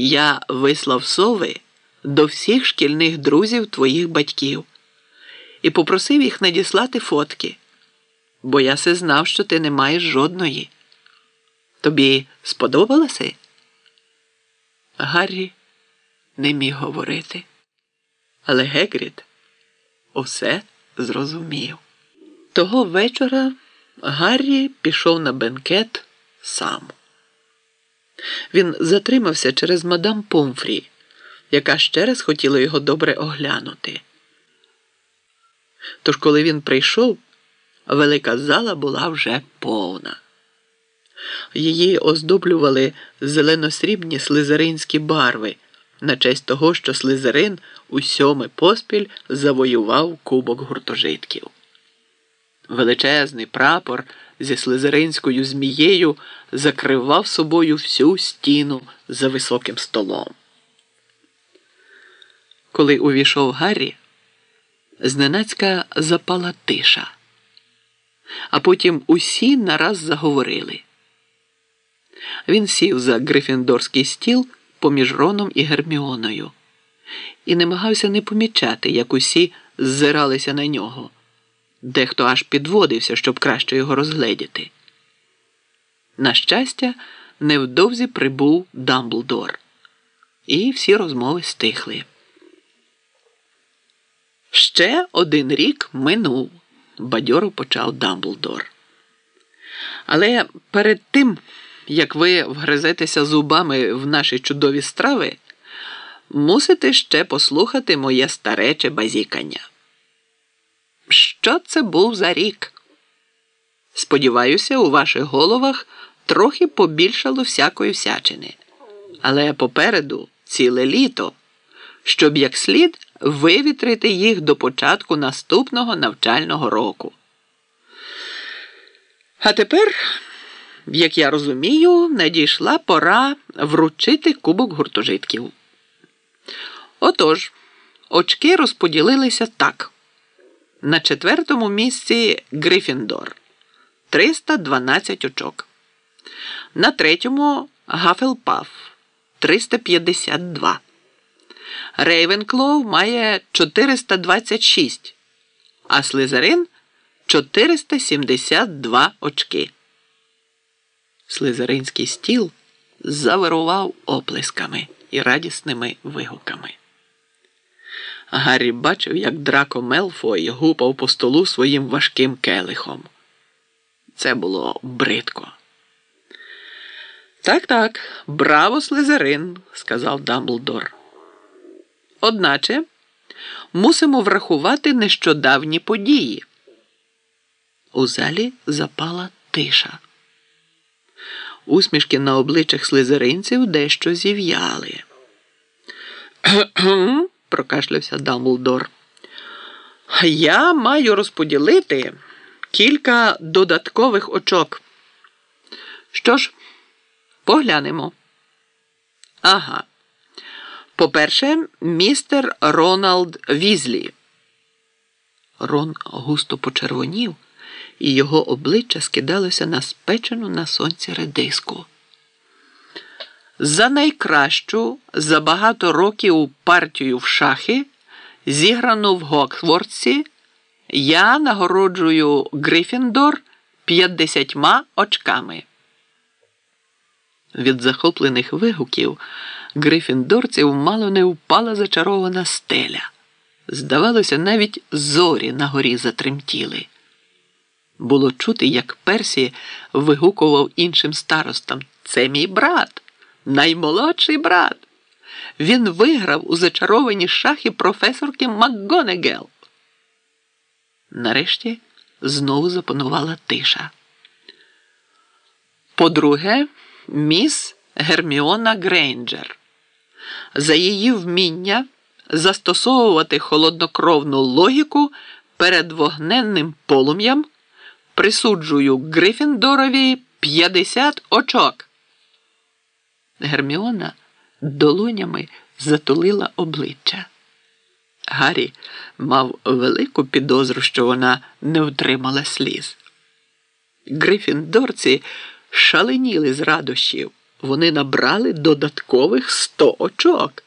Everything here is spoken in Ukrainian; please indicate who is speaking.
Speaker 1: Я вислав сови до всіх шкільних друзів твоїх батьків і попросив їх надіслати фотки, бо я се знав, що ти не маєш жодної. Тобі сподобалося? Гаррі не міг говорити, але Гегрід усе зрозумів. Того вечора Гаррі пішов на бенкет сам. Він затримався через мадам Помфрі, яка ще раз хотіла його добре оглянути. Тож, коли він прийшов, велика зала була вже повна. Її оздоблювали зелено-срібні слизеринські барви на честь того, що слизерин у сьоме поспіль завоював кубок гуртожитків. Величезний прапор зі слизеринською змією закривав собою всю стіну за високим столом. Коли увійшов Гаррі, зненацька запала тиша, а потім усі нараз заговорили. Він сів за грифіндорський стіл поміж Роном і Герміоною і намагався не помічати, як усі ззиралися на нього. Дехто аж підводився, щоб краще його розгледіти. На щастя, невдовзі прибув Дамблдор, і всі розмови стихли. Ще один рік минув, бадьоро почав Дамблдор. Але перед тим, як ви вгризетеся зубами в наші чудові страви, мусите ще послухати моє старече базікання. Що це був за рік? Сподіваюся, у ваших головах трохи побільшало всякої всячини, але попереду ціле літо, щоб як слід вивітрити їх до початку наступного навчального року. А тепер, як я розумію, надійшла пора вручити кубок гуртожитків. Отож, очки розподілилися так. На четвертому місці Грифіндор 312 очок. На третьому Гафелпаф 352. Рейвенклоу має 426, а Слизерин 472 очки. Слизеринський стіл завирував оплесками і радісними вигуками. Гаррі бачив, як Драко Мелфой гупав по столу своїм важким келихом. Це було бридко. Так, так, браво, Слизерин, сказав Дамблдор. Одначе мусимо врахувати нещодавні події. У залі запала тиша. Усмішки на обличчях слизеринців дещо зів'яли. Прокашлявся Дамблдор. Я маю розподілити кілька додаткових очок. Що ж, поглянемо. Ага. По-перше, містер Роналд Візлі. Рон густо почервонів, і його обличчя скидалося на спечену на сонці редиску. За найкращу за багато років партію в шахи, зіграну в Гоксворці, я нагороджую Грифіндор 50 очками. Від захоплених вигуків грифіндорців мало не впала зачарована стеля. Здавалося, навіть зорі на горі затремтіли. Було чути, як Персі вигукував іншим старостам Це мій брат наймолодший брат. Він виграв у зачаровані шахи професорки МакГонегел. Нарешті знову запанувала тиша. По-друге, міс Герміона Грейнджер. За її вміння застосовувати холоднокровну логіку перед вогненним полум'ям присуджую Грифіндорові 50 очок. Герміона долонями затулила обличчя. Гаррі мав велику підозру, що вона не втримала сліз. Грифіндорці шаленіли з радощів. вони набрали додаткових сто очок.